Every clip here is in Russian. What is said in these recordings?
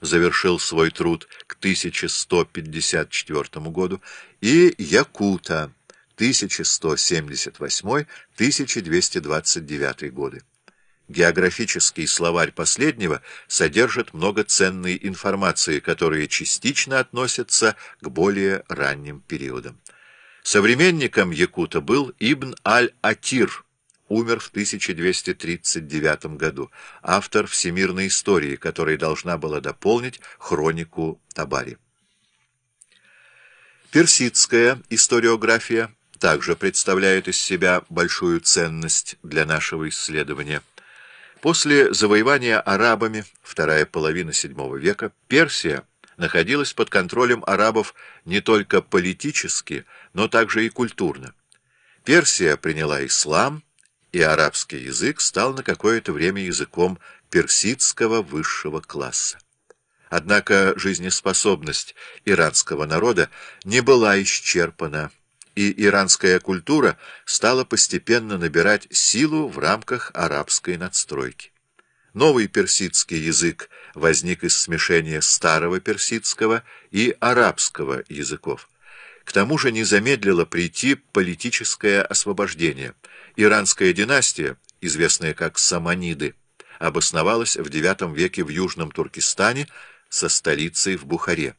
завершил свой труд к 1154 году, и Якута 1178-1229 годы. Географический словарь последнего содержит много ценной информации, которые частично относятся к более ранним периодам. Современником Якута был Ибн аль-Атир, умер в 1239 году, автор всемирной истории, которая должна была дополнить хронику Табари. Персидская историография также представляет из себя большую ценность для нашего исследования. После завоевания арабами, вторая половина VII века, Персия находилась под контролем арабов не только политически, но также и культурно. Персия приняла ислам, и арабский язык стал на какое-то время языком персидского высшего класса. Однако жизнеспособность иранского народа не была исчерпана, и иранская культура стала постепенно набирать силу в рамках арабской надстройки. Новый персидский язык возник из смешения старого персидского и арабского языков. К тому же не замедлило прийти политическое освобождение. Иранская династия, известная как Саманиды, обосновалась в IX веке в Южном Туркестане со столицей в Бухаре.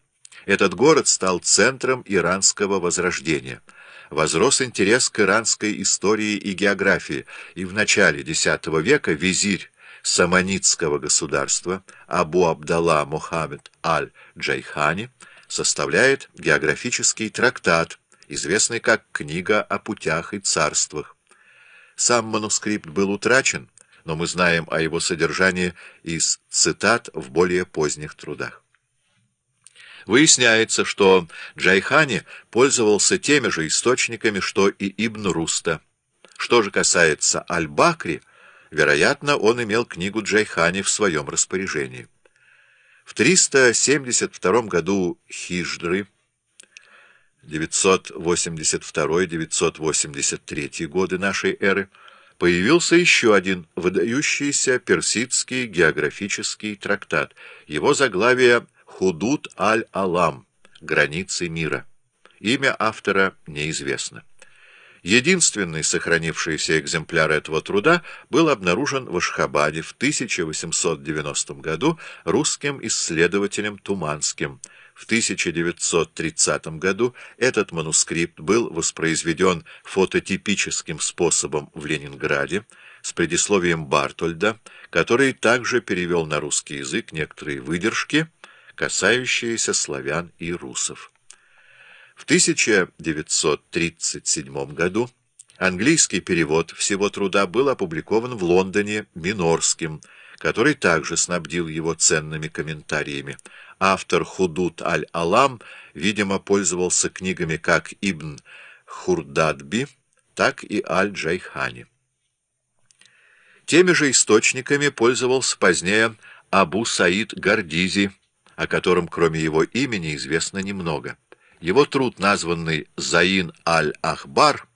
Этот город стал центром иранского возрождения – возрос интерес к иранской истории и географии, и в начале X века визирь саманитского государства Абу Абдалла Мухаммед аль-Джайхани составляет географический трактат, известный как «Книга о путях и царствах». Сам манускрипт был утрачен, но мы знаем о его содержании из цитат в более поздних трудах. Выясняется, что Джайхани пользовался теми же источниками, что и Ибн Руста. Что же касается Аль-Бакри, вероятно, он имел книгу Джайхани в своем распоряжении. В 372 году Хиждры 982-983 годы нашей эры появился еще один выдающийся персидский географический трактат. Его заглавие Худут аль-Алам, границы мира. Имя автора неизвестно. Единственный сохранившийся экземпляр этого труда был обнаружен в Ашхабаде в 1890 году русским исследователем Туманским. В 1930 году этот манускрипт был воспроизведен фототипическим способом в Ленинграде с предисловием Бартольда, который также перевел на русский язык некоторые выдержки – касающиеся славян и русов. В 1937 году английский перевод всего труда был опубликован в Лондоне Минорским, который также снабдил его ценными комментариями. Автор Худут аль-Алам, видимо, пользовался книгами как Ибн Хурдадби, так и Аль-Джайхани. Теми же источниками пользовался позднее Абу Саид Гордизи, о котором кроме его имени известно немного. Его труд, названный «Заин аль-Ахбар»,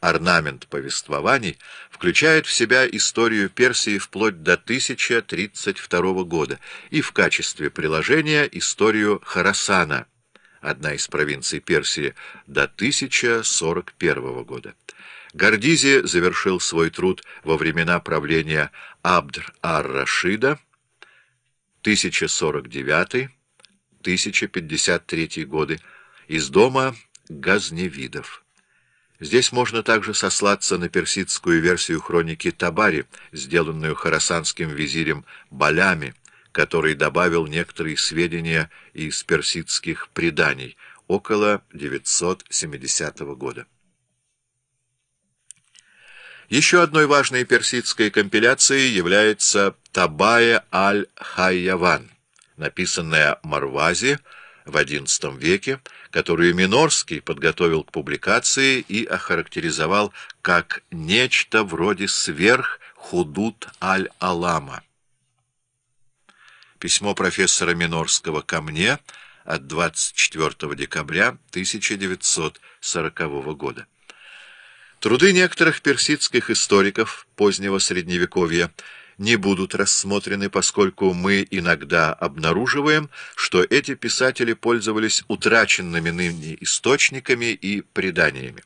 орнамент повествований, включает в себя историю Персии вплоть до 1032 года и в качестве приложения историю Харасана, одна из провинций Персии, до 1041 года. Гордизи завершил свой труд во времена правления Абдр-ар-Рашида, 1049-1053 годы, из дома Газневидов. Здесь можно также сослаться на персидскую версию хроники Табари, сделанную харасанским визирем Балями, который добавил некоторые сведения из персидских преданий около 970 года. Еще одной важной персидской компиляцией является Табая аль-Хайяван, написанная Марвази в XI веке, которую Минорский подготовил к публикации и охарактеризовал как нечто вроде сверх-худут аль-Алама. Письмо профессора Минорского ко мне от 24 декабря 1940 года. Труды некоторых персидских историков позднего Средневековья не будут рассмотрены, поскольку мы иногда обнаруживаем, что эти писатели пользовались утраченными ныне источниками и преданиями.